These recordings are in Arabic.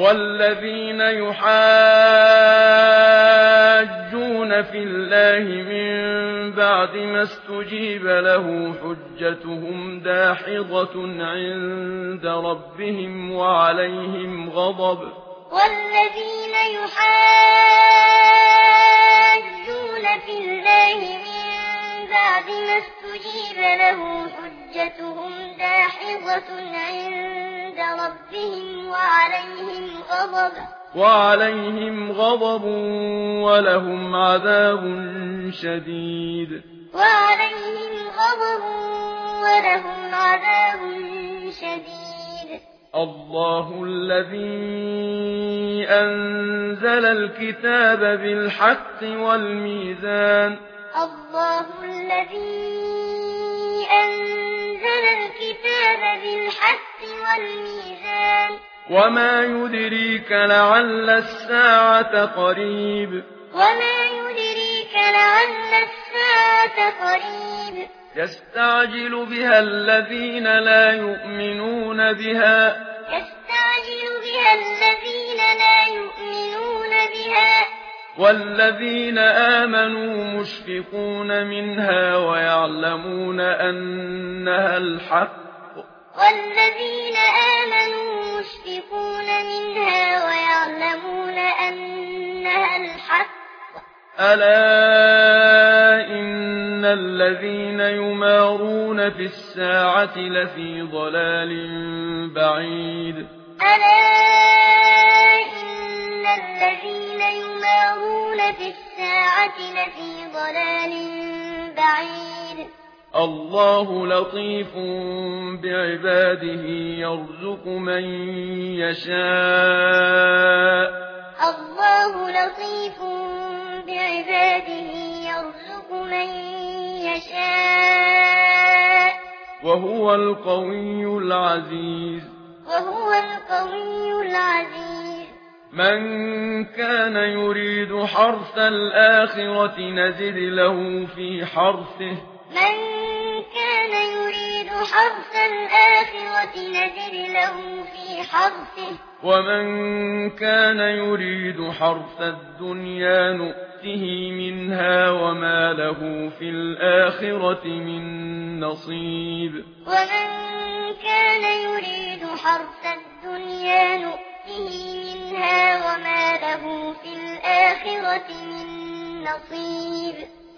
والذين يحاجون في الله من بعد ما استجيب له حجتهم داحضة عند ربهم وعليهم غضب والذين يحاجون في الله من بعد ما استجيب له حجتهم داحضة عند عند ربهم وعليهم غضب. وعليهم غضب ولهم عذاب شديد. وعليهم غضب ولهم عذاب شديد. الله الذي أنزل الكتاب بالحق والميزان. الله الذي أنزل الكتاب بالحق والميزان. وما يدريك لعل الساعة قريب. وما يدريك لعل الساعة قريب. يستعجل بها الذين لا يؤمنون بها. يستعجل بها الذين لا يؤمنون بها. والذين آمنوا مشفقون منها ويعلمون أنها الحق. والذين يشفقون منها ويعلمون أنها الحق. ألا إن الذين يمارون في الساعة لفي ضلال بعيد. ألا إن الذين يمارون في الساعة لفي ضلال بعيد. الله لطيف بعباده يرزق من يشاء. الله لطيف بعباده يرزق من يشاء. وهو القوي العزيز. وهو القوي العزيز. من كان يريد حرث الآخرة نزل له في حرثه. من كان يريد حرث الآخرة نجر له في حرثه ومن كان يريد حرث الدنيا نؤته منها وما له في الآخرة من نصيب. ومن كان يريد حرث الدنيا نؤته منها وما له في الآخرة من نصيب.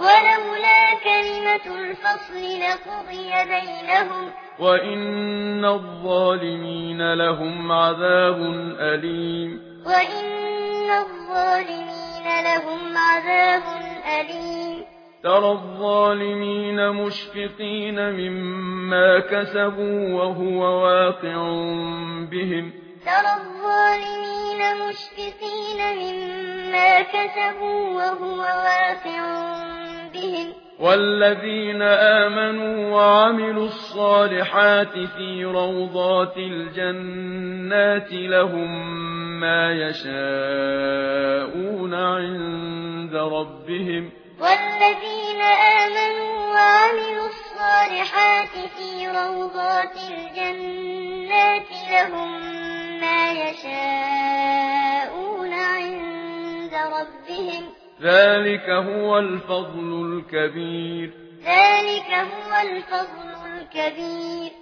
ولولا كلمة الفصل لقضي بينهم. وإن الظالمين لهم عذاب أليم. وإن الظالمين لهم عذاب أليم. ترى الظالمين مشفقين مما كسبوا وهو واقع بهم. ترى الظالمين مشفقين مما كسبوا وهو واقع أنفسهم والذين آمنوا وعملوا الصالحات في روضات الجنات لهم ما يشاءون عند ربهم. والذين آمنوا وعملوا الصالحات في روضات الجنات لهم ما يشاءون عند ربهم. ذلك هو الفضل الكبير ذلك هو الفضل الكبير